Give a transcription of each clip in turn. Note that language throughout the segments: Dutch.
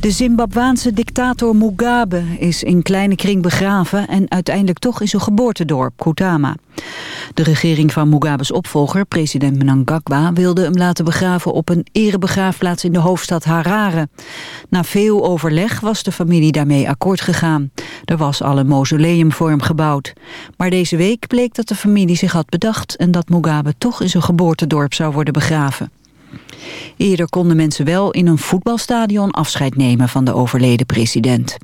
De Zimbabwaanse dictator Mugabe is in kleine kring begraven... en uiteindelijk toch in zijn geboortedorp, Kutama. De regering van Mugabe's opvolger, president Mnangagwa... wilde hem laten begraven op een erebegraafplaats in de hoofdstad Harare. Na veel overleg was de familie daarmee akkoord gegaan. Er was al een mausoleum voor hem gebouwd. Maar deze week bleek dat de familie zich had bedacht... en dat Mugabe toch in zijn geboortedorp zou worden begraven. Eerder konden mensen wel in een voetbalstadion afscheid nemen van de overleden president.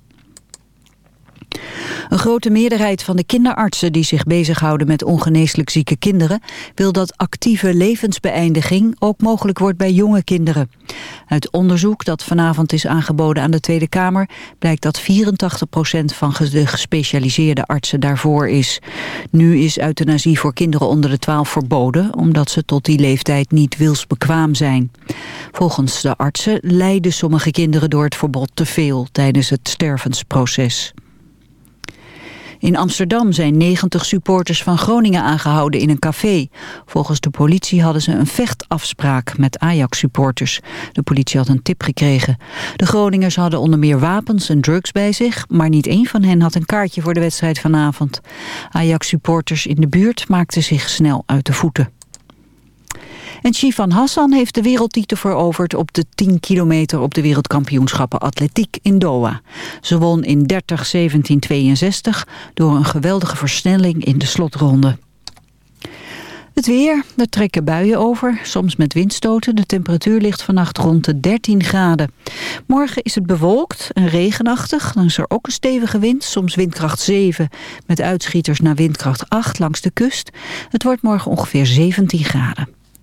Een grote meerderheid van de kinderartsen die zich bezighouden met ongeneeslijk zieke kinderen wil dat actieve levensbeëindiging ook mogelijk wordt bij jonge kinderen. Uit onderzoek dat vanavond is aangeboden aan de Tweede Kamer blijkt dat 84% van de gespecialiseerde artsen daarvoor is. Nu is euthanasie voor kinderen onder de 12 verboden omdat ze tot die leeftijd niet wilsbekwaam zijn. Volgens de artsen lijden sommige kinderen door het verbod te veel tijdens het stervensproces. In Amsterdam zijn 90 supporters van Groningen aangehouden in een café. Volgens de politie hadden ze een vechtafspraak met Ajax-supporters. De politie had een tip gekregen. De Groningers hadden onder meer wapens en drugs bij zich... maar niet één van hen had een kaartje voor de wedstrijd vanavond. Ajax-supporters in de buurt maakten zich snel uit de voeten. En Shifan Hassan heeft de wereldtitel veroverd op de 10 kilometer op de wereldkampioenschappen atletiek in Doha. Ze won in 30-17-62 door een geweldige versnelling in de slotronde. Het weer, er trekken buien over, soms met windstoten. De temperatuur ligt vannacht rond de 13 graden. Morgen is het bewolkt en regenachtig. Dan is er ook een stevige wind, soms windkracht 7... met uitschieters naar windkracht 8 langs de kust. Het wordt morgen ongeveer 17 graden.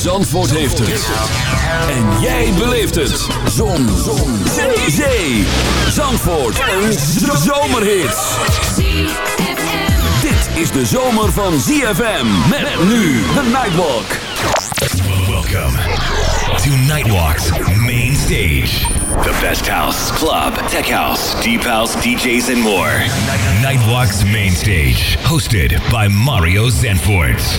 Zandvoort heeft het. En jij beleeft het. Zon. Zon. Zee. Zee. Zandvoort. Een zomerhit. Dit is de zomer van ZFM. Met nu de Nightwalk. Welcome to Nightwalk's main stage. The best house, club, tech house, deep house, DJs and more. Nightwalk's main stage. Hosted by Mario Zanfort.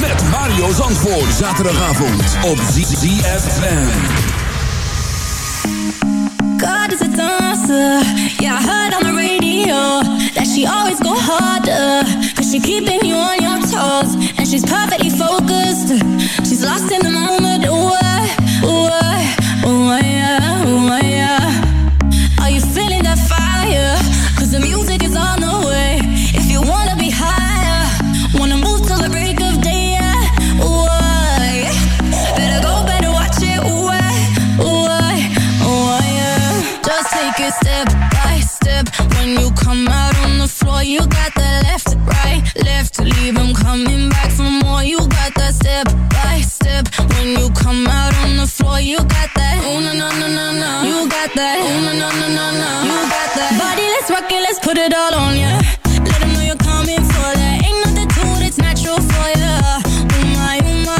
Met Mario Zandvoort. Zaterdagavond op ZFM. God is a dancer. Yeah, I heard on the radio that she always go harder. Cause she keeping you on your toes. And she's perfectly focused. She's lost in the moment. Ooh, ooh, ooh, yeah, ooh, yeah. Are you feeling that fire? Cause the music come out on the floor, you got that left, right, left. Leave 'em coming back for more. You got that step by step. When you come out on the floor, you got that. Oh no no no no no. You got that. Oh no no no no no. You got that. Body, let's rock it. Let's put it all on ya. Let know you're coming for that. Ain't nothing to it. It's natural for ya. Oh my oh my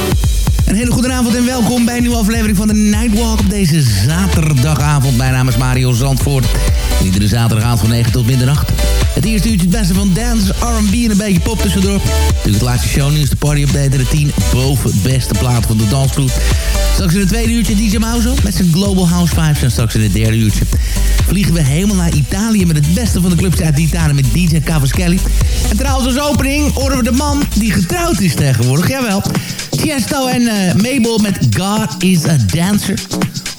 Een hele goede avond en welkom bij een nieuwe aflevering van de Nightwalk op deze zaterdagavond. Mijn naam is Mario Zandvoort. Iedere zaterdagavond van 9 tot middernacht. Het eerste uurtje het beste van dance, R&B en een beetje pop tussendoor. Natuurlijk het laatste shownieuws, de party update de 10 boven beste plaat van de dansvloed. Straks in het tweede uurtje DJ Mauzo met zijn Global House Vibes. En straks in het derde uurtje vliegen we helemaal naar Italië... met het beste van de clubs uit Italië met DJ Cavaschelli. En trouwens als opening horen we de man die getrouwd is tegenwoordig. Jawel, Tiesto en eh, Mabel met God is a Dancer.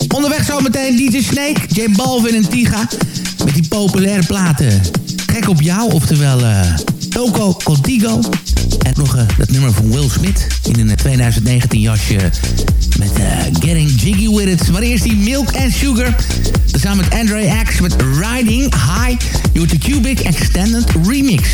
Onderweg zometeen DJ Snake, J Balvin en Tiga... met die populaire platen. Gek op jou, oftewel eh Toco Contigo. En nog eh, dat nummer van Will Smith in een eh, 2019 jasje met Getting Jiggy With It. Maar eerst die Milk and Sugar. Samen met Andre X met Riding High. Je de Cubic Extended Remix.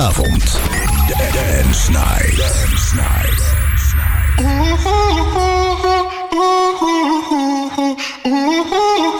zaterdagavond. Dance Night. Dance Night. Night.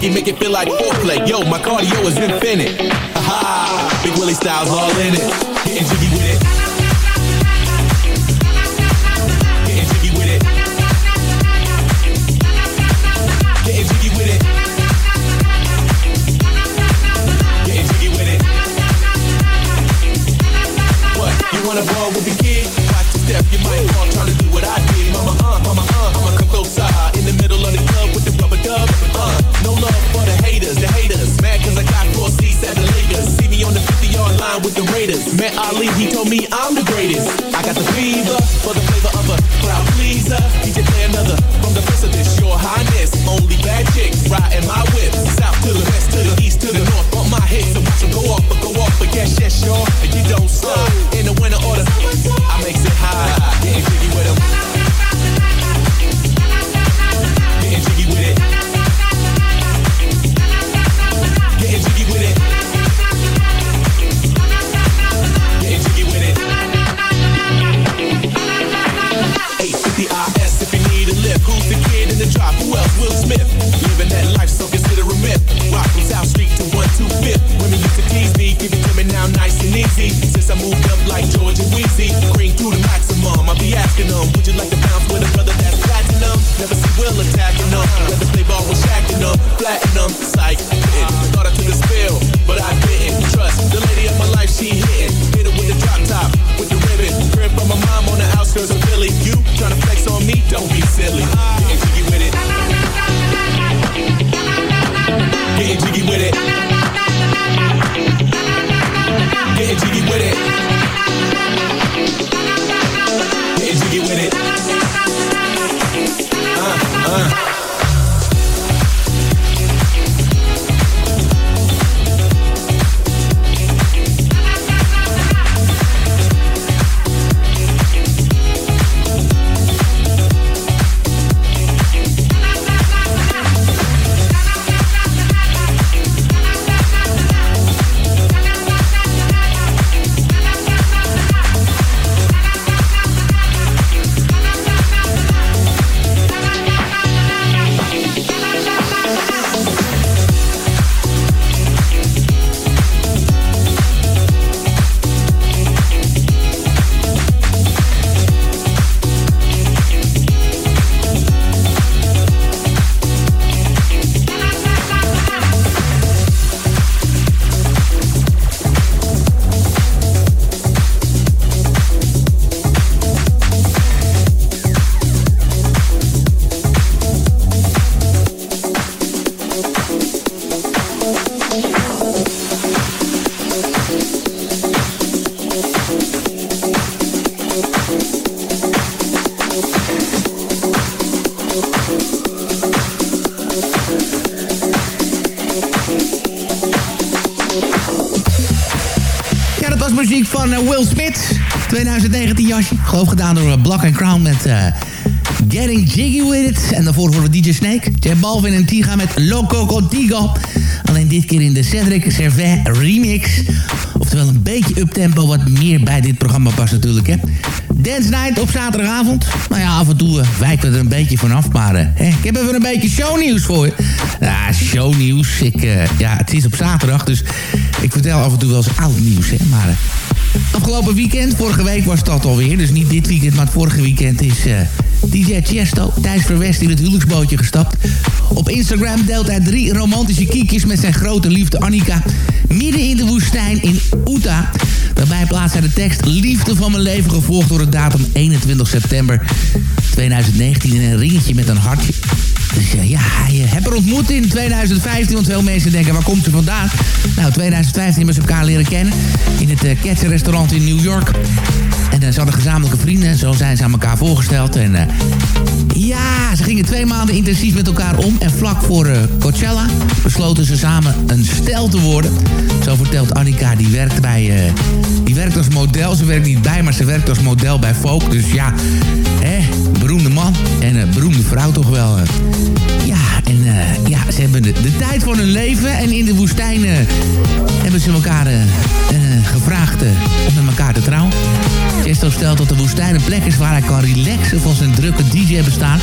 Nikki make it feel like foreplay. Yo, my cardio is infinite. Ha Big Willie Styles all in it. Getting jiggy with it. Getting jiggy with it. Getting jiggy with it. Getting jiggy with it. What? You wanna ball with the kid? Watch your step, you might fall trying to do Vegas at the Lakers, See me on the 50 yard line with the Raiders. Met Ali, he told me I'm the greatest. I got the fever for the flavor of a crowd pleaser. He can play another from the west of this, Your highness, only bad chicks riding my whip. South to the west, to the east, to the north. Bump my hits and watch them go off, but go off. But yes, yes, y'all, and you don't stop. In the winter order. I make Will Smith. Living that life, so consider a myth. Rock from South Street to 125th. Women used to tease me, give it to me now nice and easy. Since I moved up like George and Weezy, green through the maximum. I'll be asking them, would you like to bounce with a brother that's platinum? Never see Will attacking them. Whether play ball was shacking them, platinum, psych, hitting. Thought I could spill, but I didn't. Trust the lady of my life, she hitting. Hit her with the drop top, with the ribbon. Grip on my Balvin en Tiga met Loco Contigo. Alleen dit keer in de Cedric Servet remix. Oftewel een beetje uptempo, wat meer bij dit programma past natuurlijk, hè. Dance Night op zaterdagavond. Nou ja, af en toe uh, wijkt het er een beetje vanaf, maar uh, hè, ik heb even een beetje shownieuws voor je. Ja, shownieuws. Ik, uh, ja, het is op zaterdag, dus ik vertel af en toe wel eens oud nieuws, hè. Maar afgelopen weekend, vorige week was dat alweer. Dus niet dit weekend, maar het vorige weekend is DJ Chesto, Thijs Verwest, in het huwelijksbootje gestapt. Op Instagram deelt hij drie romantische kiekjes met zijn grote liefde Annika... midden in de woestijn in Utah. Daarbij plaatst hij de tekst Liefde van mijn leven... gevolgd door de datum 21 september 2019 in een ringetje met een hartje. Dus ja, hij uh, heb er ontmoet in 2015. Want veel mensen denken, waar komt ze vandaan? Nou, 2015 hebben ze elkaar leren kennen. In het uh, Ketzer restaurant in New York. En uh, ze gezamenlijke vrienden. En zo zijn ze aan elkaar voorgesteld. En ja, ze gingen twee maanden intensief met elkaar om. En vlak voor Coachella besloten ze samen een stel te worden. Zo vertelt Annika, die werkt bij... die werkt als model. Ze werkt niet bij, maar ze werkt als model bij Folk. Dus ja, hè, beroemde man. En beroemde vrouw toch wel. ja, en ja, ze hebben de, tijd van hun leven. En in de woestijn hebben ze elkaar gevraagd om met elkaar te trouwen. Chesto stelt dat de woestijn een plek is waar hij kan relaxen van zijn drukke DJ-bestaan.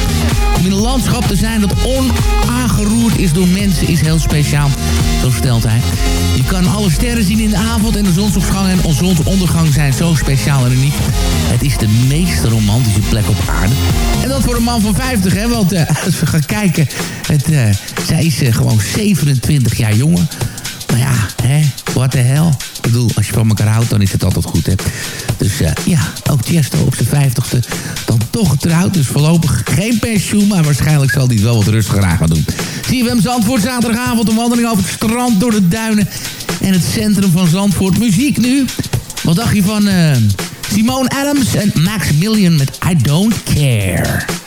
Om in een landschap te zijn dat onaangeroerd is door mensen is heel speciaal. Zo stelt hij. Je kan alle sterren zien in de avond en de zonsopgang en zonsondergang zijn zo speciaal en uniek. Het is de meest romantische plek op aarde. En dat voor een man van 50, hè. Want als we gaan kijken, het, zij is uh, gewoon 27 jaar jonger. Maar ja, hè, what the hell. Ik bedoel, als je van elkaar houdt, dan is het altijd goed, hè. Dus uh, ja, ook Chesto op zijn vijftigste dan toch getrouwd. Dus voorlopig geen pensioen, maar waarschijnlijk zal hij wel wat rustiger aan gaan doen. CFM Zandvoort, zaterdagavond een wandeling over het strand, door de duinen en het centrum van Zandvoort. Muziek nu. Wat dacht je van Simone Adams en Max Million met I Don't Care.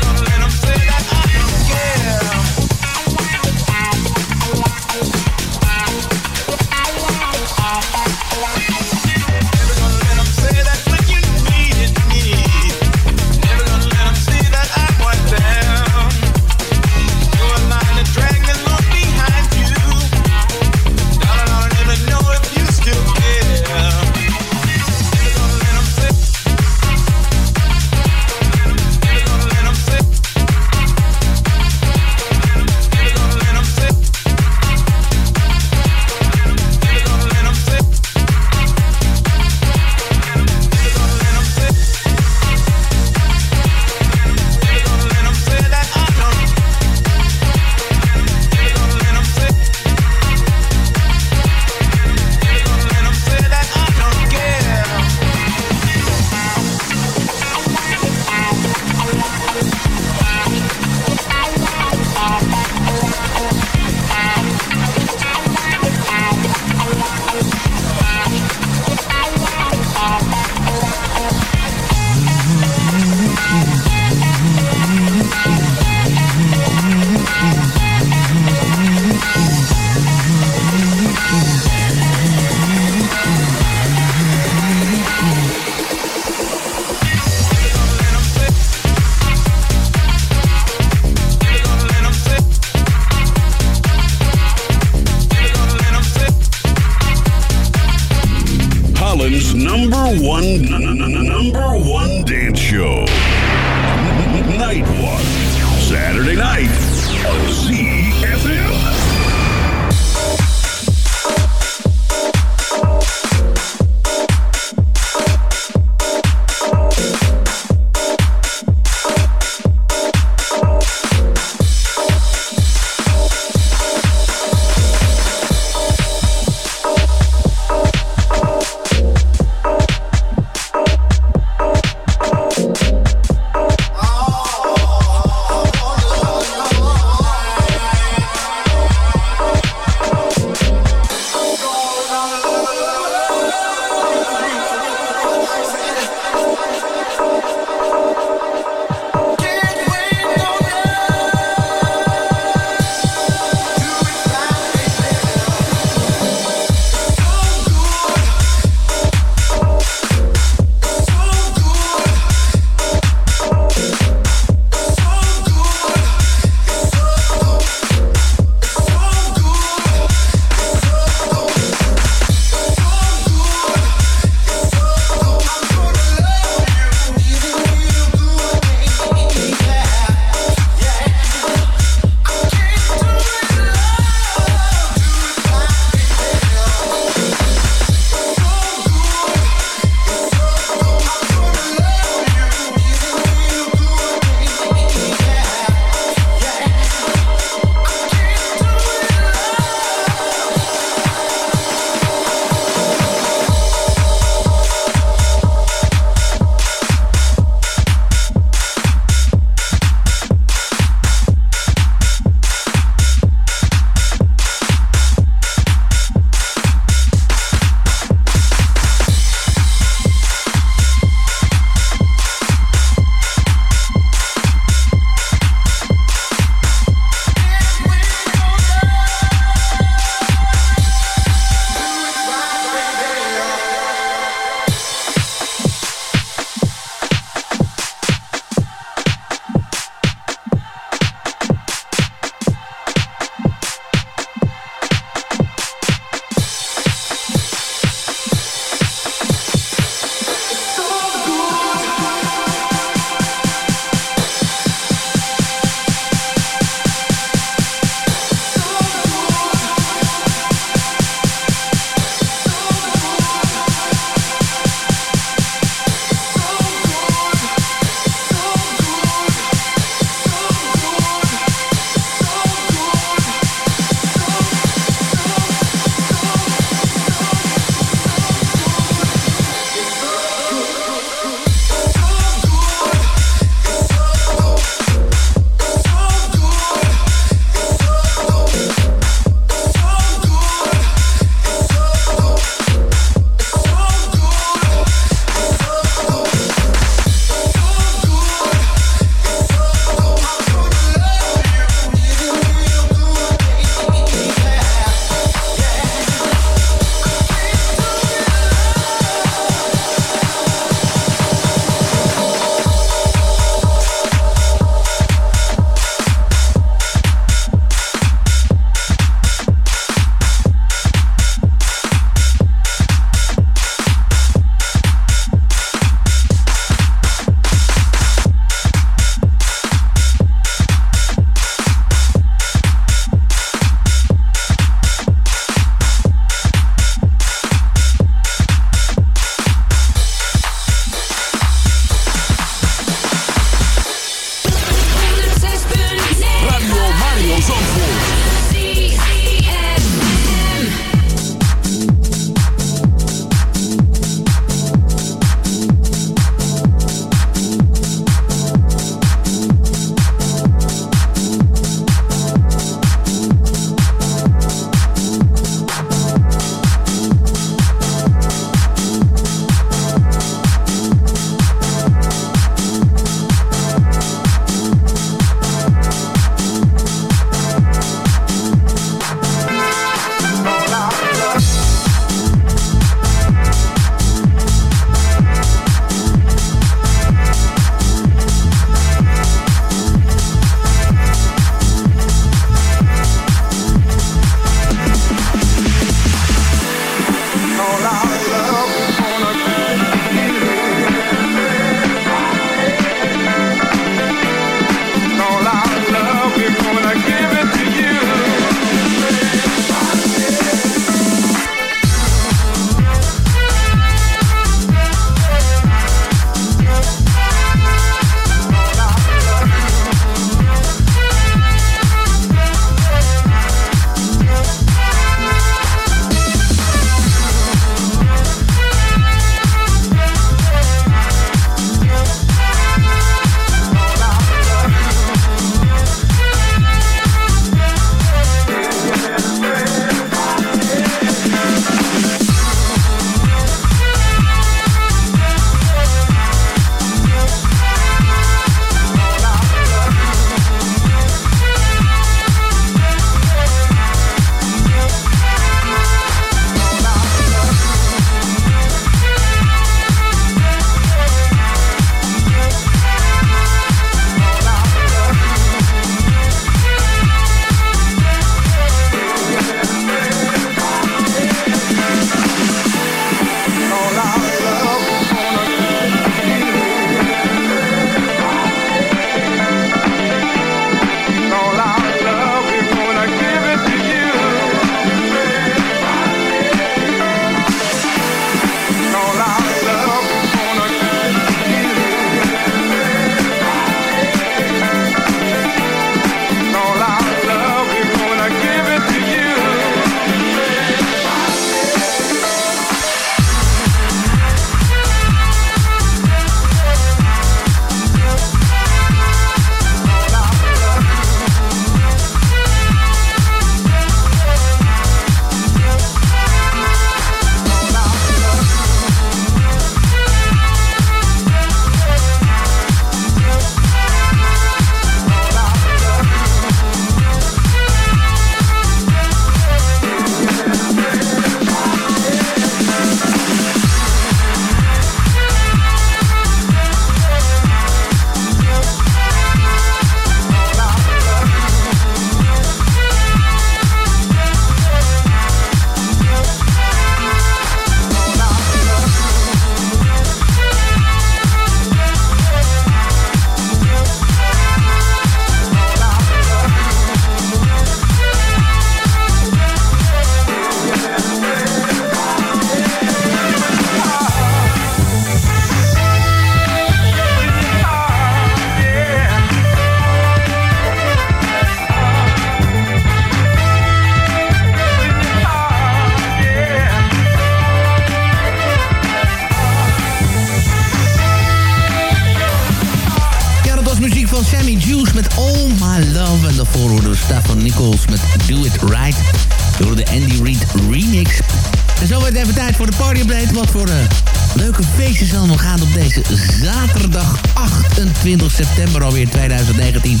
Feestjes allemaal gaan op deze zaterdag 28 september alweer 2019.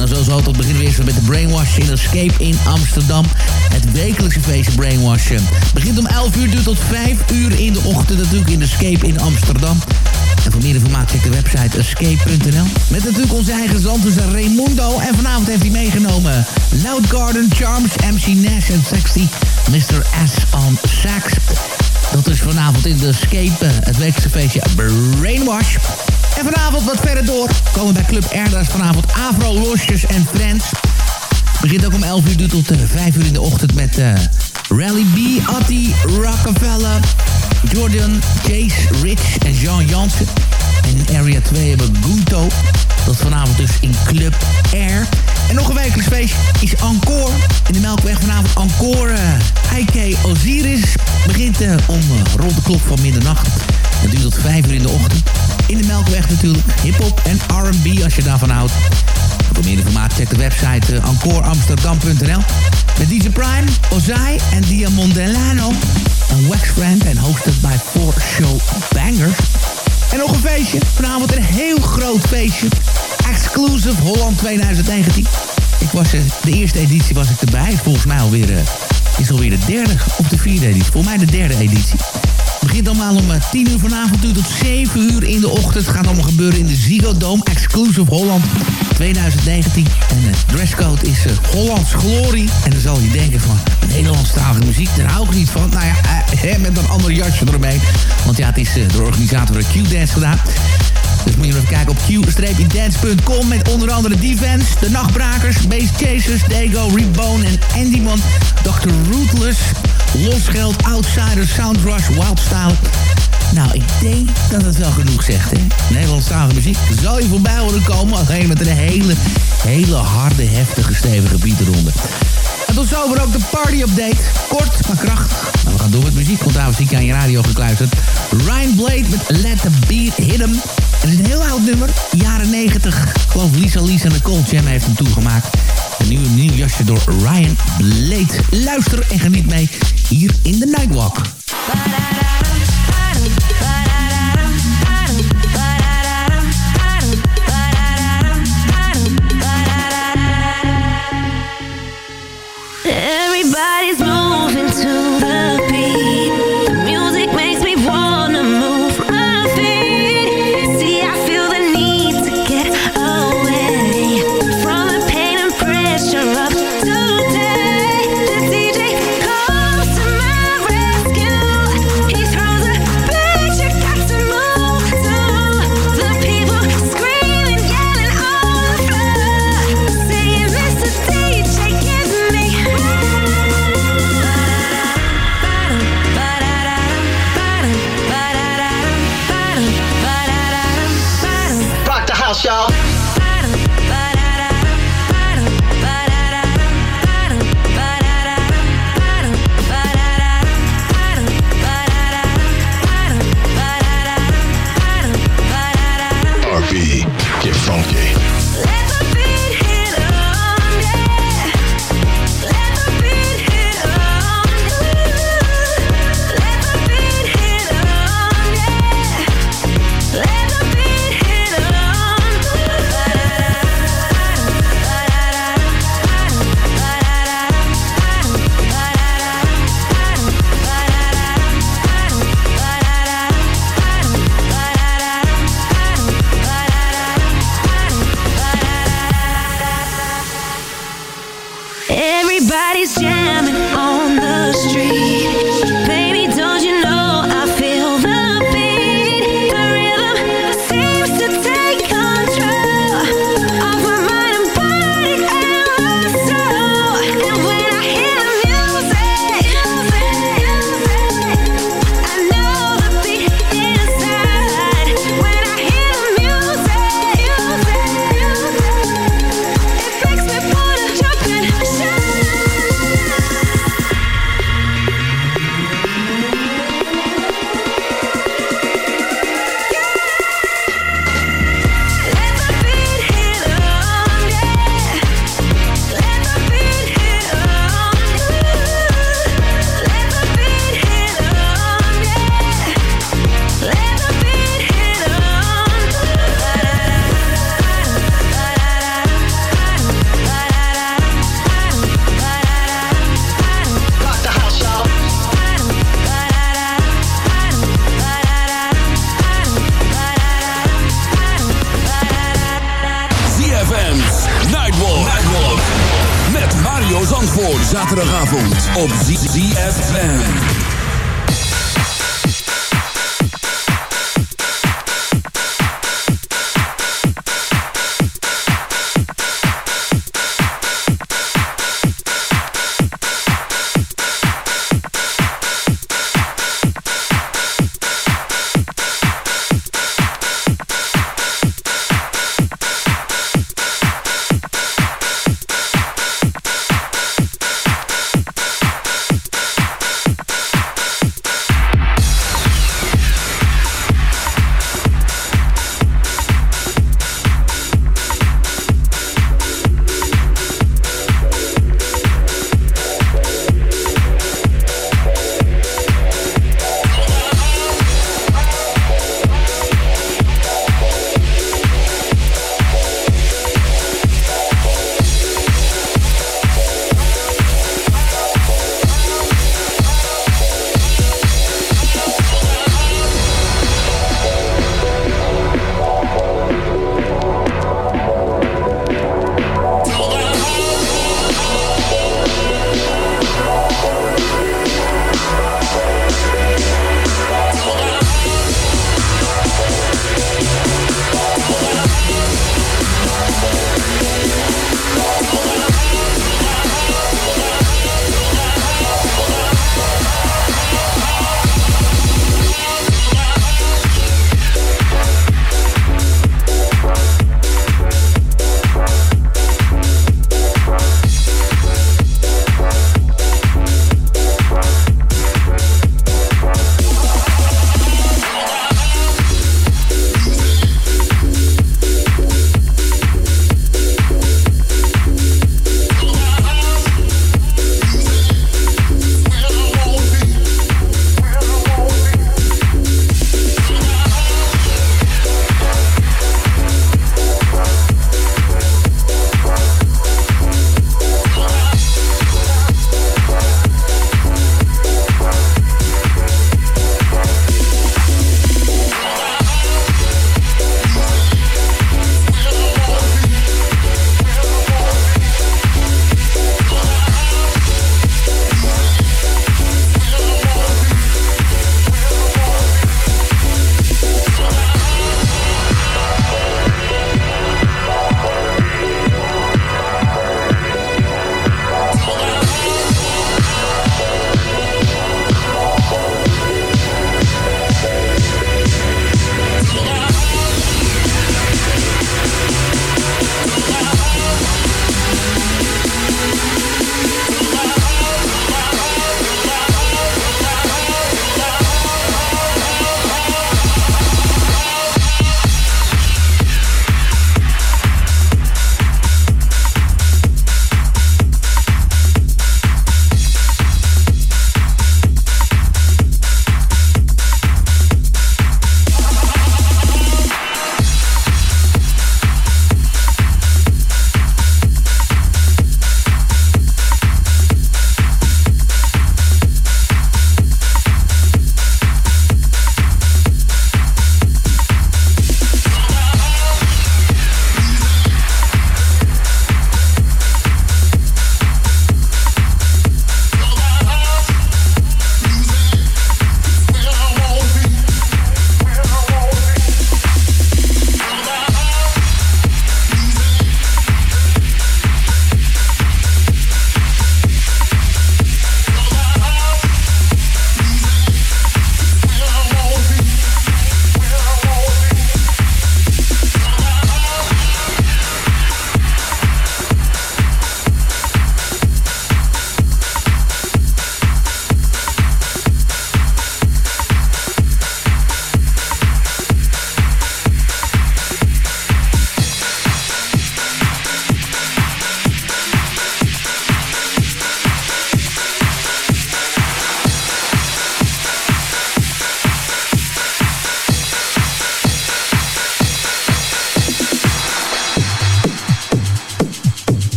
En zoals altijd beginnen we eerst met de Brainwash in Escape in Amsterdam. Het wekelijkse feestje Brainwash begint om 11 uur, duurt tot 5 uur in de ochtend natuurlijk in Escape in Amsterdam. En voor meer informatie check de website escape.nl. Met natuurlijk onze eigen zandtussen Raimundo. En vanavond heeft hij meegenomen Loud Garden, Charms, MC Nash en Sexy, Mr. S on Sax. Dat is vanavond in de Escape, eh, het wekelijkse feestje Brainwash. En vanavond wat verder door komen bij Club Erdas vanavond Afro Losjes en Friends. Begint ook om 11 uur duurt tot 5 uur in de ochtend met uh, Rally B, Atti, Rockefeller, Jordan, Chase, Rich en Jean Jansen. En in Area 2 hebben we Gunto. Dat vanavond dus in Club Air. En nog een wekelijks feest is Encore. In de Melkweg vanavond Encore. Uh, IK Osiris begint uh, om uh, rond de klok van middernacht. Het duurt tot 5 uur in de ochtend. In de Melkweg natuurlijk. Hip-hop en RB als je daarvan houdt. Voor meer informatie check de website uh, encoreamsterdam.nl. Met DJ Prime, Ozai en Diamond Delano. En Wax Friend en hosted bij Four Show Bangers. En nog een feestje. Vanavond een heel groot feestje. Exclusive Holland 2019. Ik was, de eerste editie was ik erbij. Volgens mij alweer, uh, is alweer de derde of de vierde editie. Volgens mij de derde editie. Het begint allemaal om 10 uur vanavond tot 7 uur in de ochtend. Het gaat allemaal gebeuren in de Ziggo Dome. Exclusive Holland 2019. En de dresscode is uh, Hollands Glory. En dan zal je denken van, Nederlandstalige muziek, daar hou ik niet van. Nou ja, uh, met een ander jasje eromheen. Want ja, het is door de organisator Q-Dance gedaan. Dus moet je even kijken op q-dance.com met onder andere Defense, De Nachtbrakers, Base Chasers, Dago, Rebone en Andymon, Dr. Ruthless, Losgeld, Outsiders, Soundrush, Wildstyle. Nou, ik denk dat het wel genoeg zegt, hè. Nederlandstalige muziek zal je voorbij horen komen. Alleen met een hele, hele harde, heftige, stevige beat eronder. En tot zover ook de party-update. Kort, maar krachtig. Maar we gaan door met muziek, want daar zie ik aan je radio gekluisterd. Ryan Blade met Let the Beat Hit 'em. Het is een heel oud nummer, jaren 90. Ik geloof Lisa Lisa en Nicole Jam heeft hem toegemaakt. Een nieuwe nieuw jasje door Ryan Blade. Luister en geniet mee hier in de Nightwalk.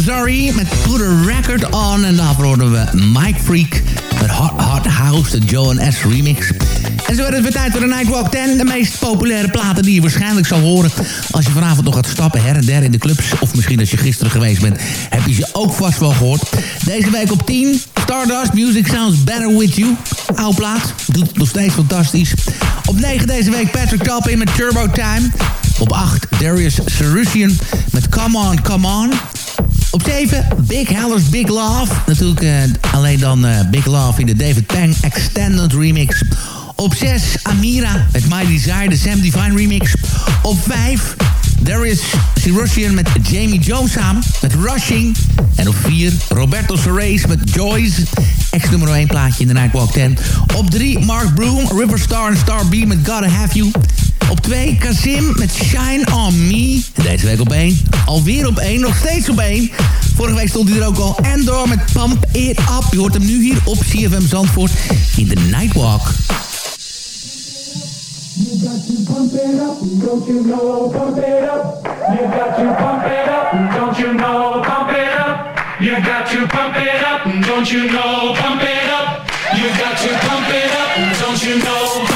Sorry met Put a Record On. En daarvoor hoorden we Mike Freak met Hot Hot House, de Joe S remix. En zo werd het weer tijd voor de Nightwalk 10. De meest populaire platen die je waarschijnlijk zal horen... als je vanavond nog gaat stappen her en der in de clubs. Of misschien als je gisteren geweest bent, heb je ze ook vast wel gehoord. Deze week op 10, Stardust, Music Sounds Better With You. Oude plaat, doet het nog steeds fantastisch. Op 9 deze week Patrick Topping met Turbo Time. Op 8 Darius Sarusian met Come On, Come On. Op 7, Big Hellers Big Love. Natuurlijk uh, alleen dan uh, Big Love in de David Pang Extended Remix. Op 6, Amira met My Desire, de Sam Divine Remix. Op 5, There is Russian met Jamie Jones samen, met Rushing. En op 4, Roberto Soares met Joyce. Ex-nummer 1 plaatje in de Nightwalk 10. Op 3, Mark Broom, Riverstar en Star B met Gotta Have You. Op 2 Kazim met Shine On Me. Deze week op 1. Alweer op 1, nog steeds op 1. Vorige week stond hij er ook al. Endor met Pump It Up. Je hoort hem nu hier op CFM Zandvoort in de Nightwalk. You got to pump it up, don't you know, pump it up. You got to pump it up, don't you know, pump it up. You got to pump it up, don't you know, pump it up. You got to pump it up, don't you know,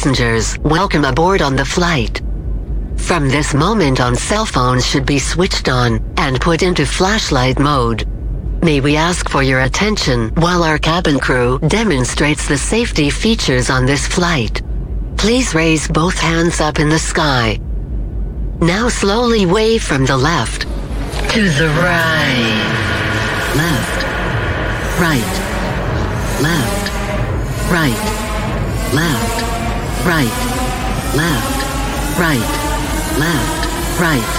Passengers. Welcome aboard on the flight. From this moment on, cell phones should be switched on and put into flashlight mode. May we ask for your attention while our cabin crew demonstrates the safety features on this flight. Please raise both hands up in the sky. Now slowly wave from the left to the right. Left. Right. Left. Right left, right, left, right, left, right,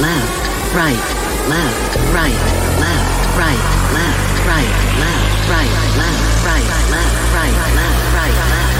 left, right, left, right, left, right, left, right, left, right, left, right, left, right, left, right, left, right. Ja,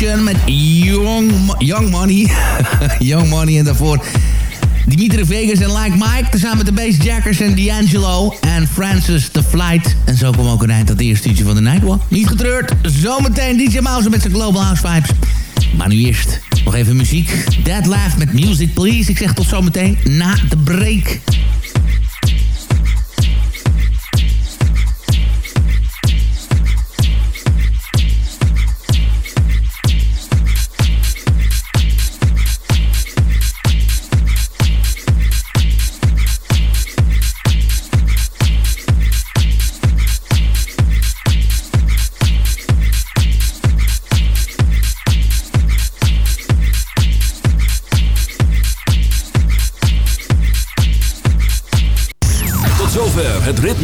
Met Young, Young Money. Young Money en daarvoor Dimitri Vegas en Like Mike. Tezamen met de Bassjackers en D'Angelo en Francis The Flight. En zo kwam ook een eind het eerste uurtje van de Nightwalk. Niet getreurd, zometeen DJ Mouse met zijn Global House Vibes. Maar nu eerst nog even muziek. Dead Laugh met Music Please. Ik zeg tot zometeen na de break.